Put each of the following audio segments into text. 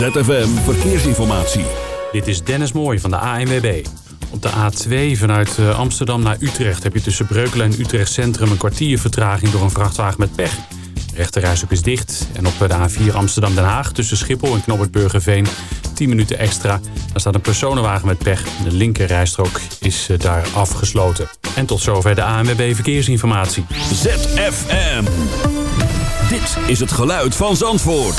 ZFM Verkeersinformatie. Dit is Dennis Mooij van de ANWB. Op de A2 vanuit eh, Amsterdam naar Utrecht heb je tussen Breukelen en Utrecht Centrum een kwartier vertraging door een vrachtwagen met pech. De rechterrijstok is dicht. En op de A4 Amsterdam-Den Haag tussen Schiphol en Knobbert 10 minuten extra. Daar staat een personenwagen met pech. De linkerrijstrook is eh, daar afgesloten. En tot zover de ANWB Verkeersinformatie. ZFM. Dit is het geluid van Zandvoort.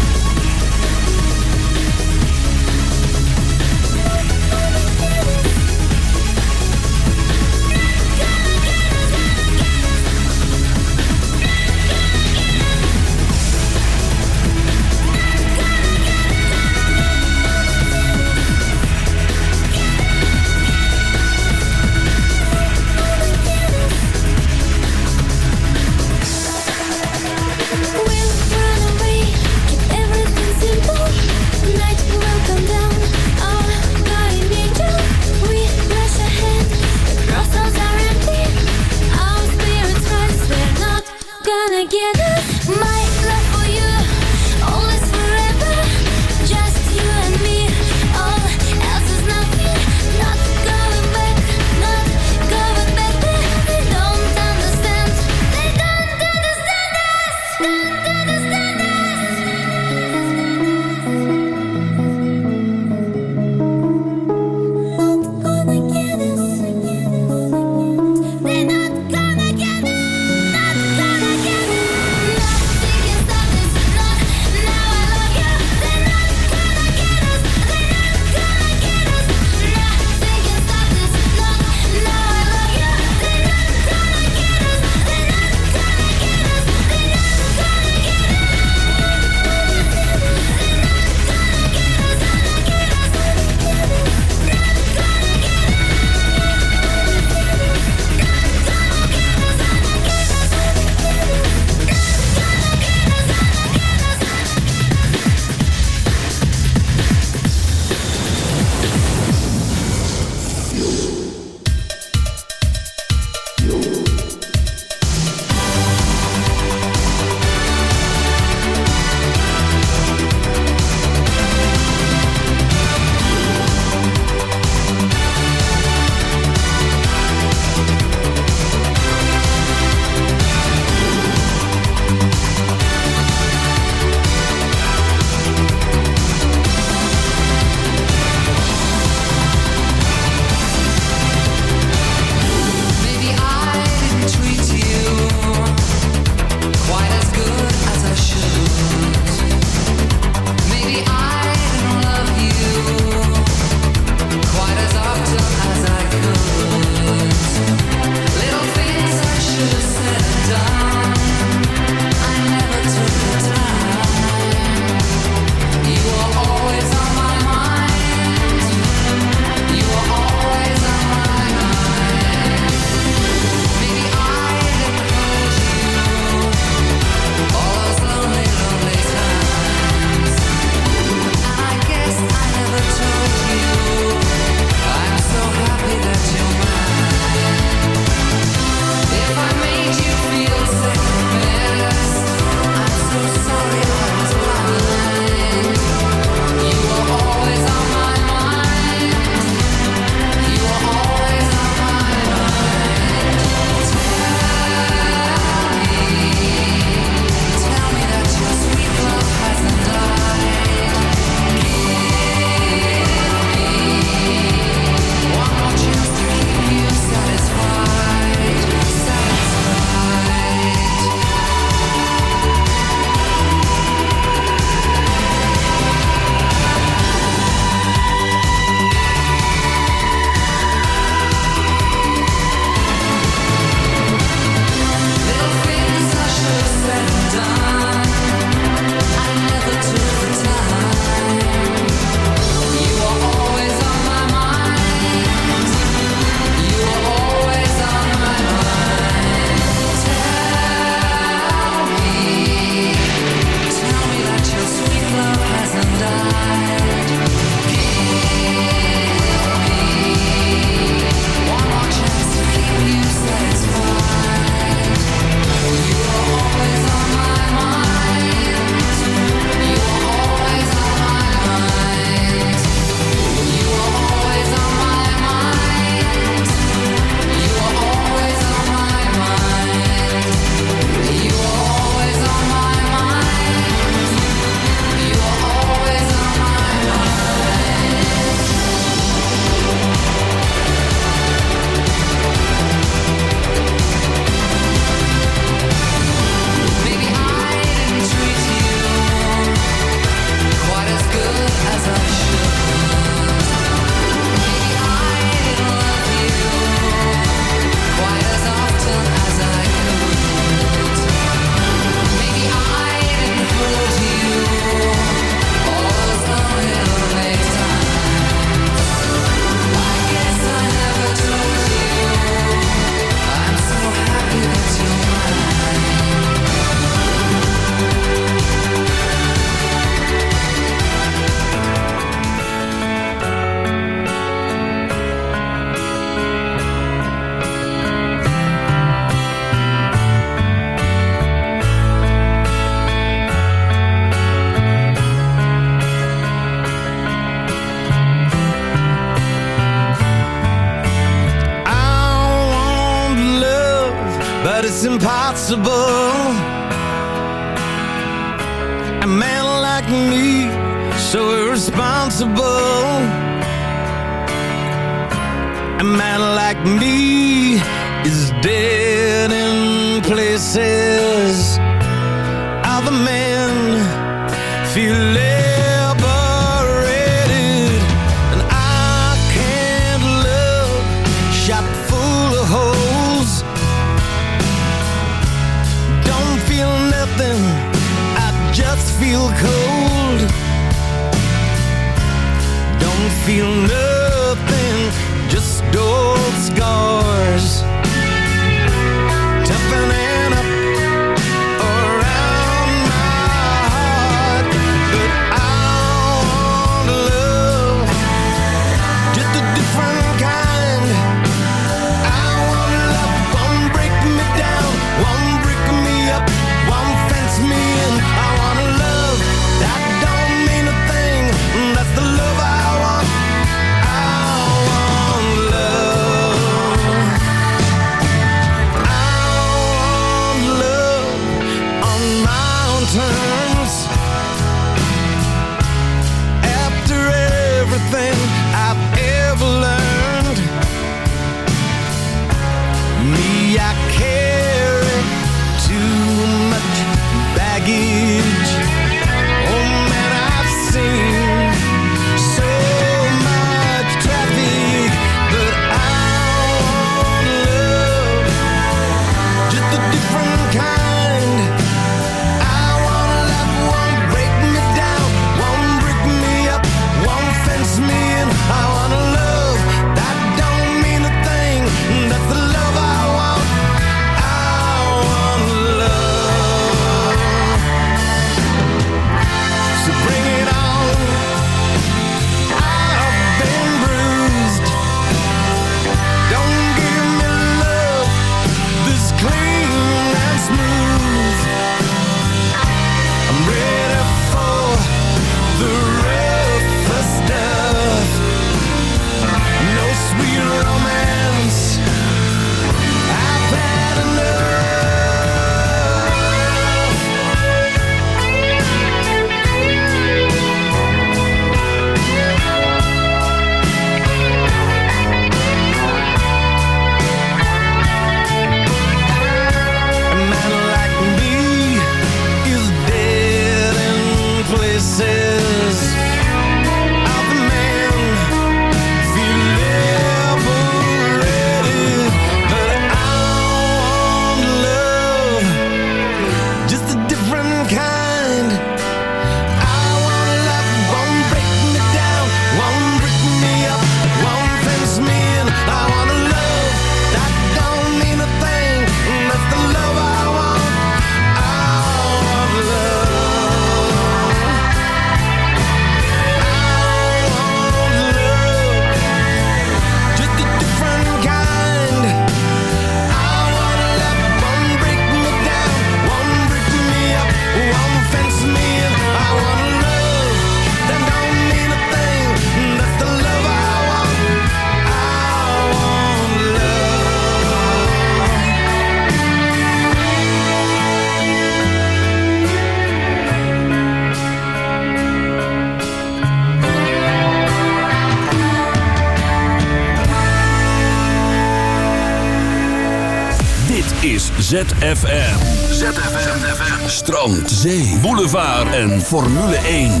ZFM. ZFM. Strand, zee, boulevard en Formule 1.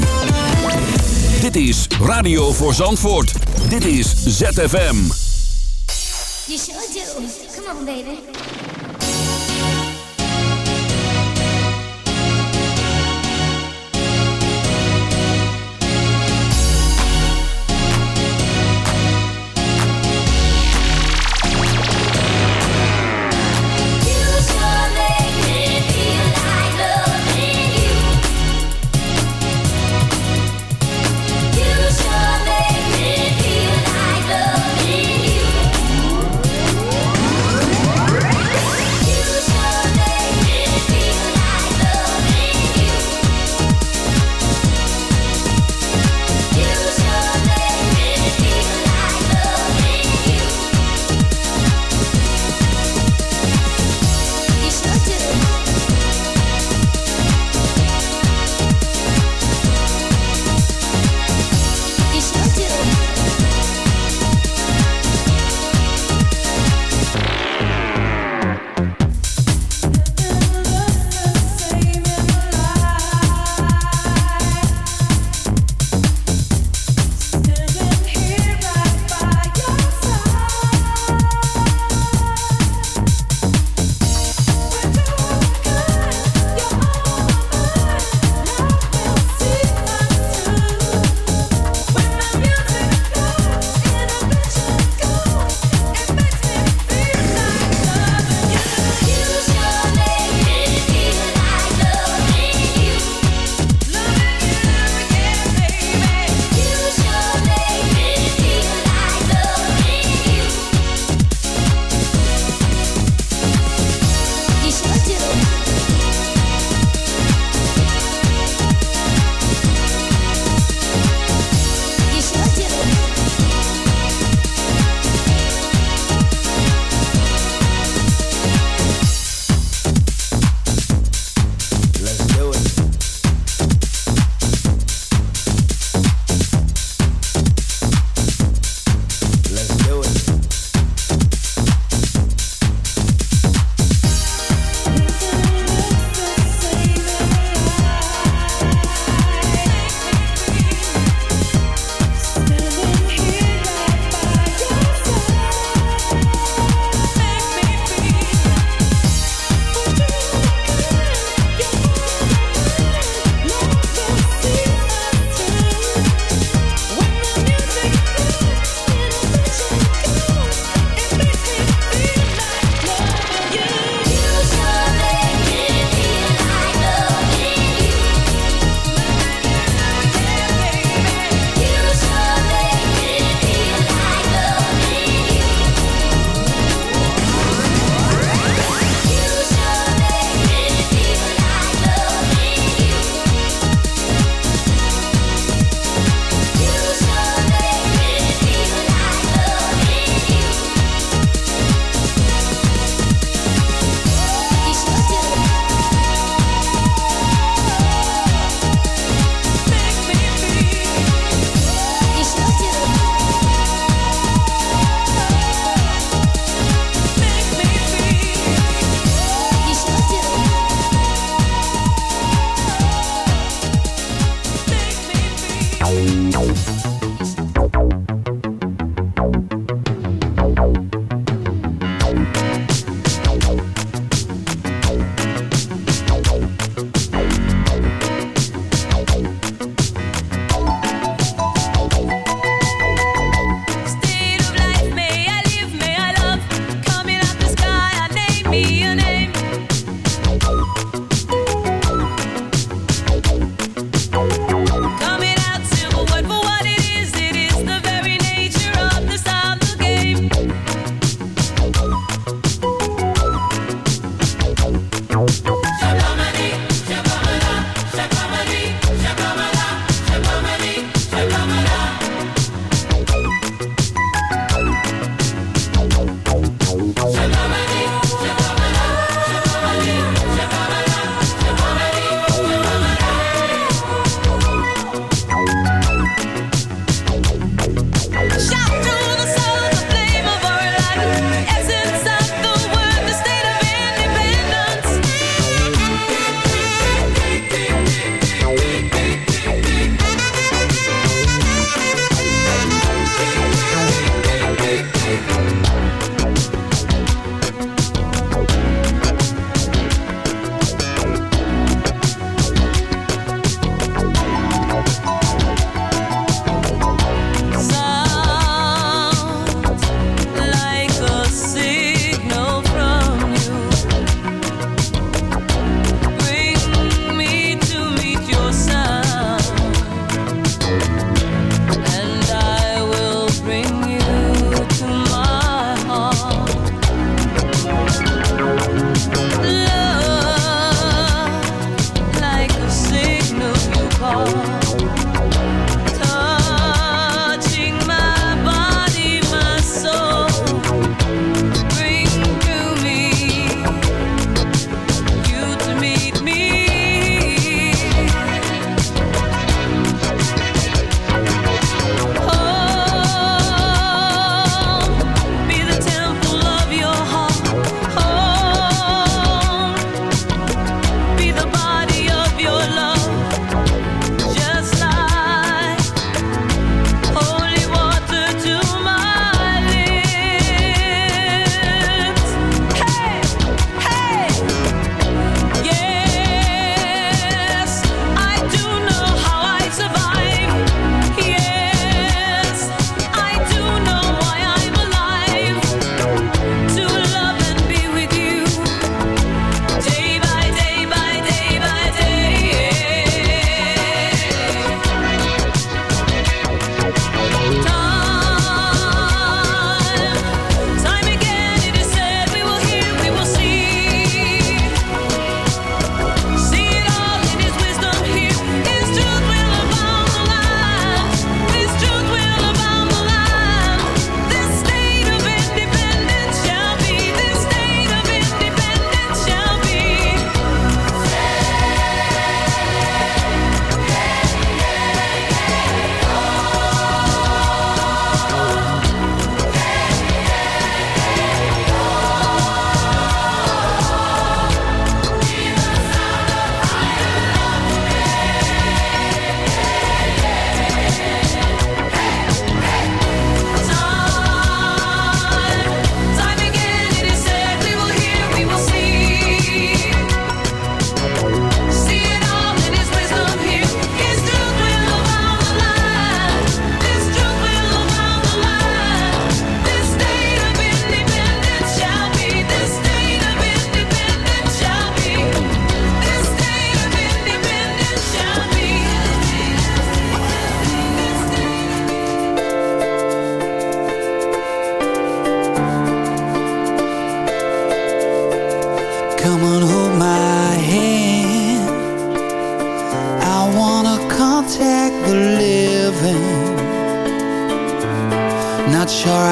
Dit is Radio voor Zandvoort. Dit is ZFM. You sure do. Come on, baby.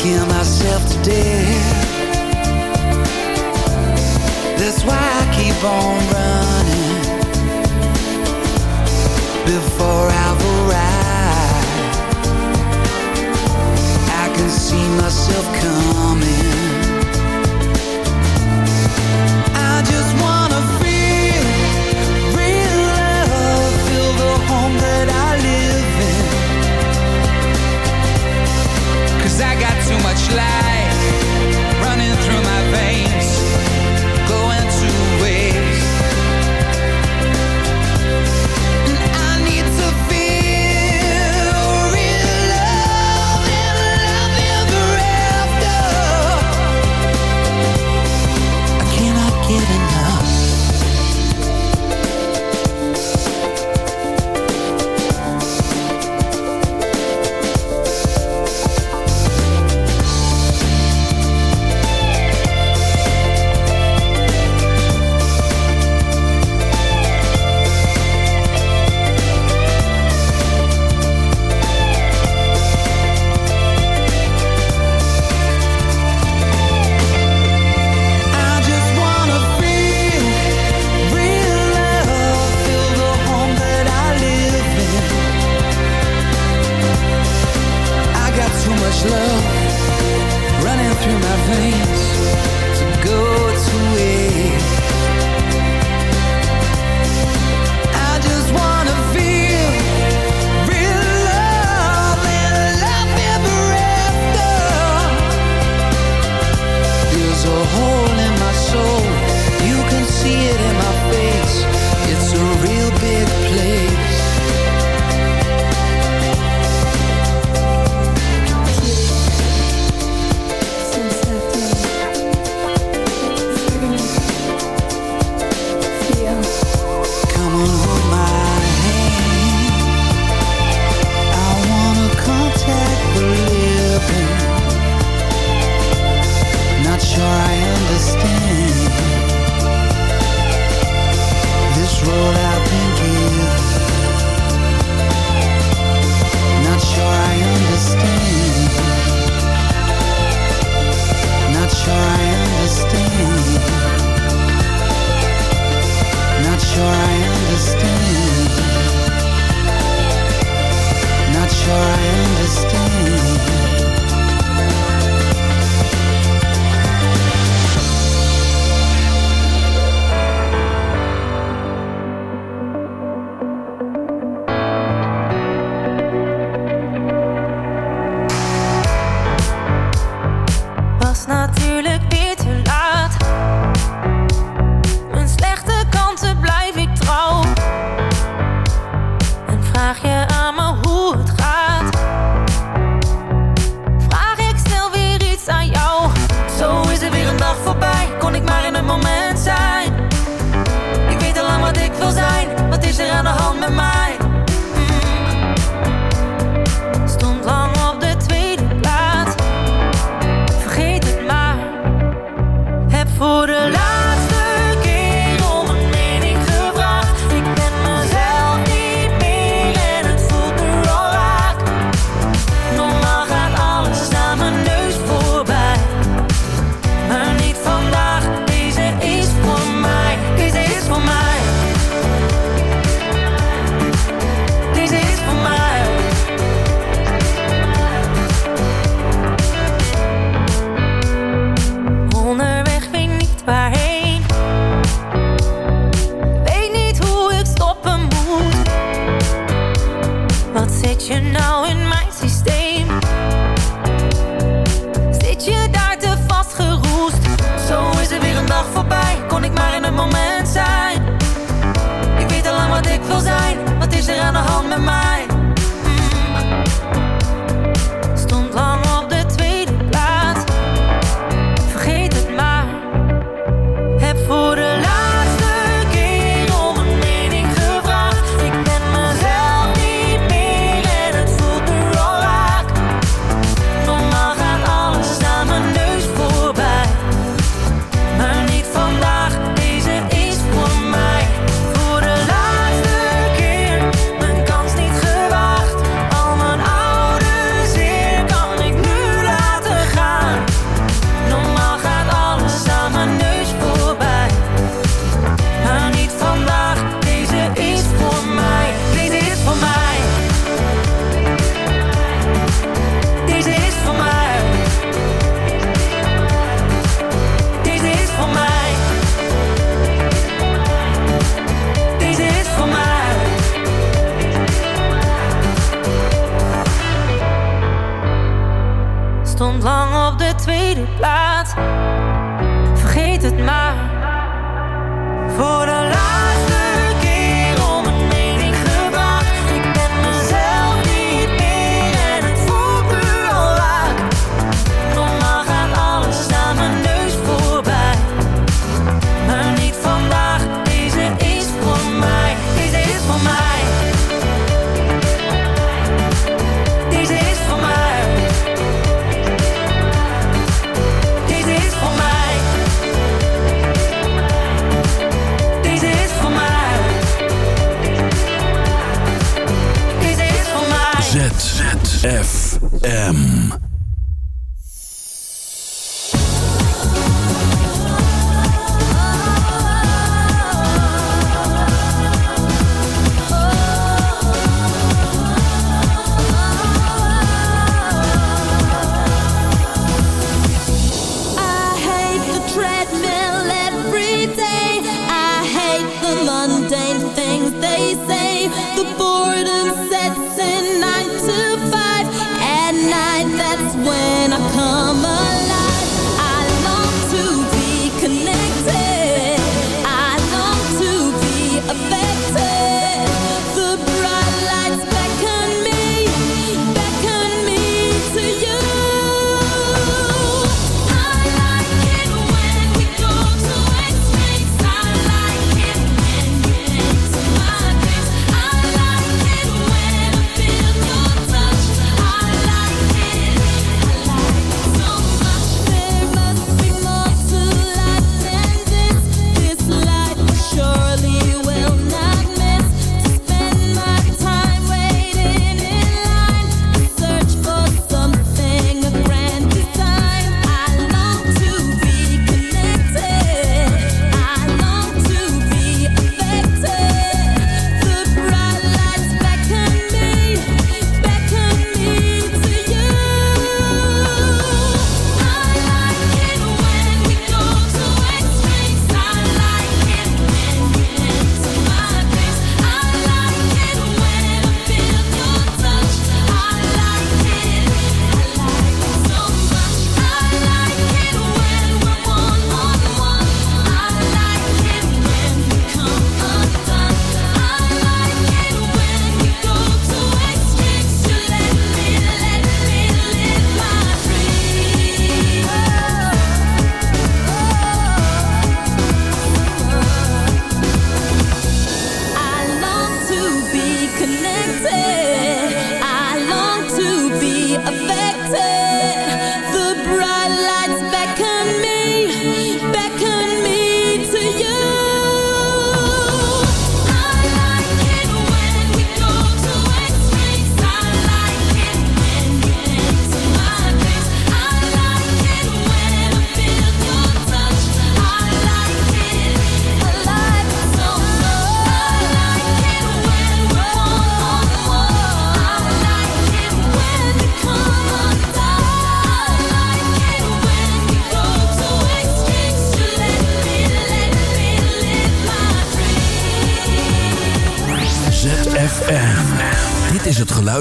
scare myself today. That's why I keep on running Before I've I can see myself coming I just want alright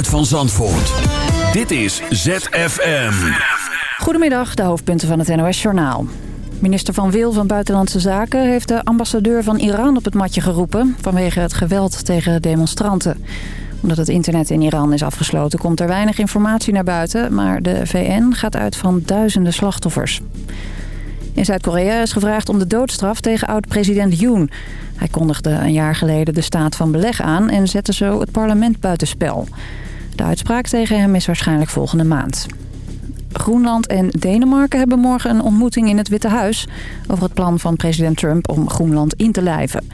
van Zandvoort. Dit is ZFM. Goedemiddag, de hoofdpunten van het NOS-journaal. Minister Van Wil van Buitenlandse Zaken heeft de ambassadeur van Iran op het matje geroepen... vanwege het geweld tegen demonstranten. Omdat het internet in Iran is afgesloten komt er weinig informatie naar buiten... maar de VN gaat uit van duizenden slachtoffers. In Zuid-Korea is gevraagd om de doodstraf tegen oud-president Yoon. Hij kondigde een jaar geleden de staat van beleg aan... en zette zo het parlement buitenspel. De uitspraak tegen hem is waarschijnlijk volgende maand. Groenland en Denemarken hebben morgen een ontmoeting in het Witte Huis... over het plan van president Trump om Groenland in te lijven.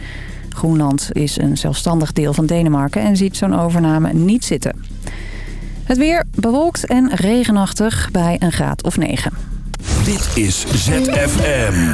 Groenland is een zelfstandig deel van Denemarken en ziet zo'n overname niet zitten. Het weer bewolkt en regenachtig bij een graad of 9. Dit is ZFM.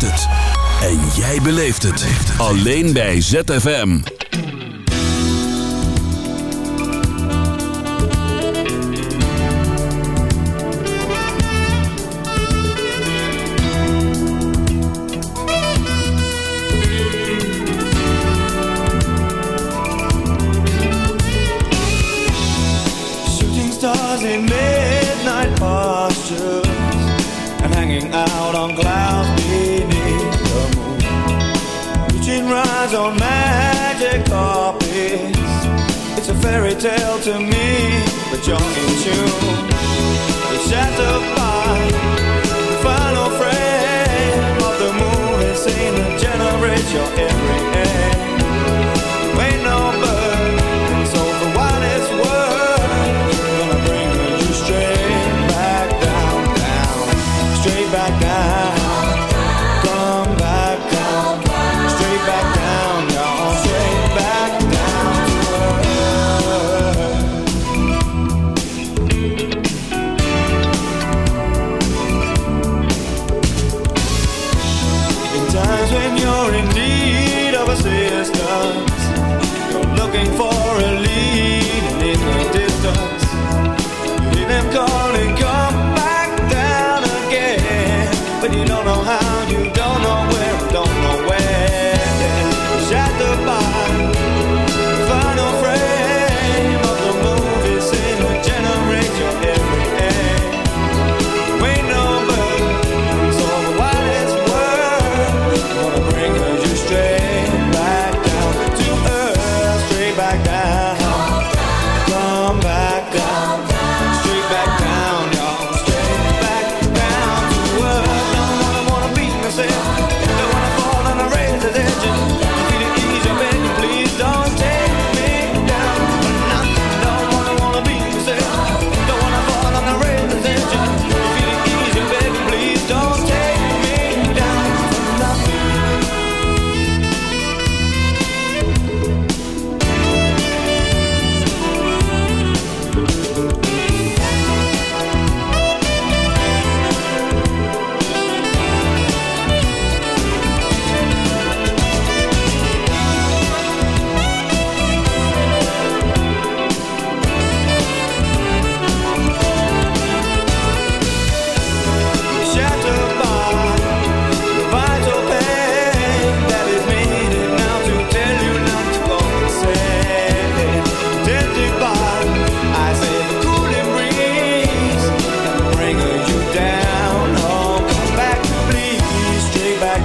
het. En jij beleeft het. Alleen bij ZFM. In midnight postures And hanging out on clouds on magic carpets. It's a fairy tale to me But you're in tune. The shadow by The final frame Of the movie is in a generation every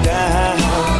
down.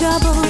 Trouble.